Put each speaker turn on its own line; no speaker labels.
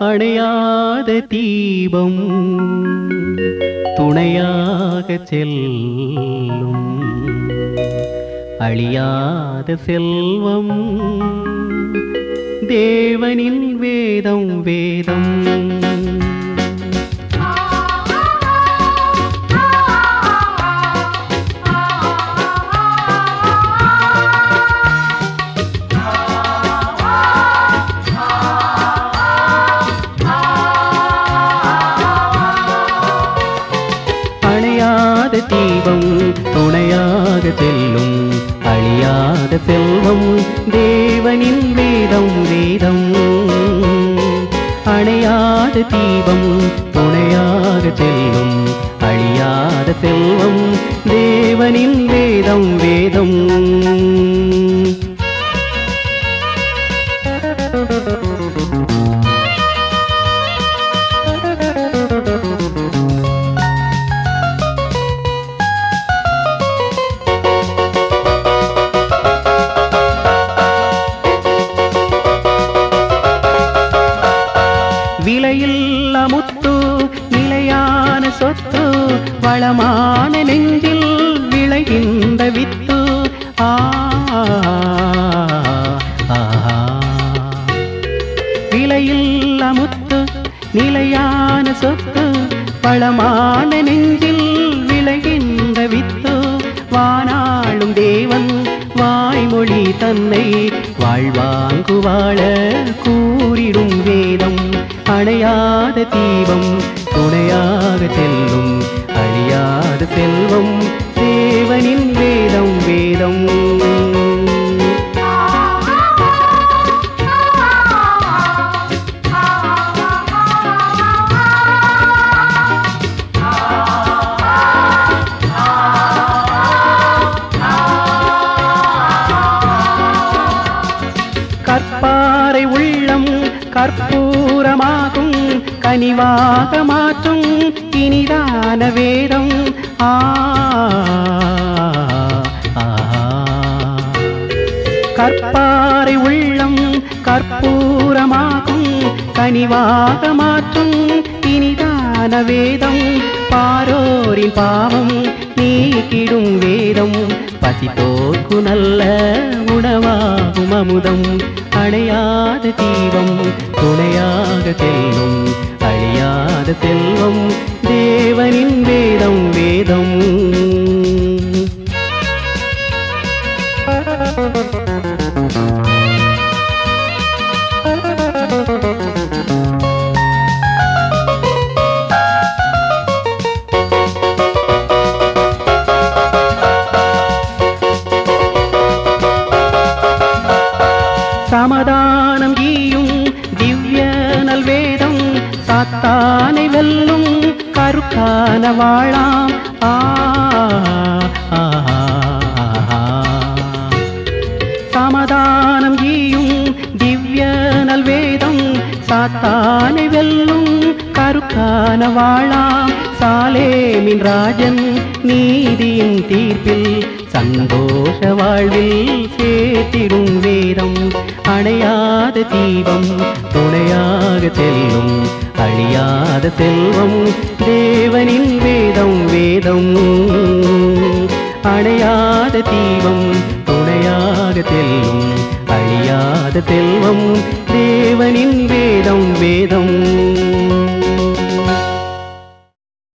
அணையாத தீபம் துணையாக செல்லும். அழியாத செல்வம் தேவனின் வேதம் வேதம். தீபம் துணையாக செல்லும் அழியாத செல்வம் தேவனின் வேதம் வேதம். அணையாத தீபம் துணையாக செல்லும் அழியாத செல்வம் தேவனின் விலையில்லா முத்து நிலையான சொத்து வளமான நெஞ்சில் விளைகின்ற வித்து ஆ ஆ. விலையில்லா முத்து நிலையான சொத்து வளமான நெஞ்சில் விளைகின்ற வித்து வானாளும் தேவன் வாய்மொழி தன்னை வாழ்வாங்கு வாழ கூறிடும் வேதம் அணையாத தீபம் துணையாக செல்லும் அழியாத செல்வம் தேவனின் வேதம் வேதம். கற்பாறை உள்ளம் கற்பூ கற்பூரமாகும் கனிவாக மாற்றும் இனிதான வேதம். ஆ. கற்பாறை உள்ளம் கற்பூரமாகும் கனிவாக மாற்றும் இனிதான வேதம். பாரோரின் பாவம் நீக்கிடும் வேதம். பசித்தோர்க்கு நல்ல உணவாகும் அமுதம். அணையாத தீபம் துணையாக செல்லும் அழியாத செல்வம் தேவனின் வேதம் வேதம். சமதானம் ஈயும் திவ்ய நல்வேதம். சாத்தானை வெல்லும் கருக்கான வாழாம். ஆ சமதானம் ஈயும் திவ்ய நல்வேதம். சாத்தானை வெல்லும் கருக்கான வாழாம். சாலேமின் ராஜன் நீதியின் தீர்ப்பில் சந்தோஷ வாழ்வில் சேர்த்திடும் வேதம். அணையாத தீபம் துணையாக செல்லும் அழியாத செல்வம் தேவனின் வேதம் வேதம். அணையாத தீபம் துணையாக செல்லும் அழியாத செல்வம்.